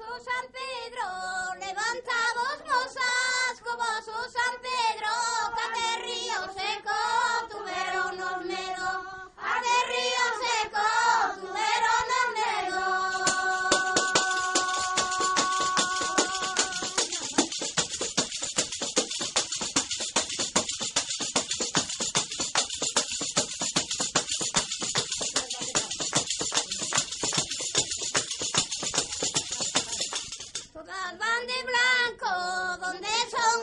or something van de blanco, donde son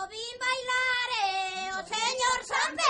Robin bailaré, oh señor San Pedro.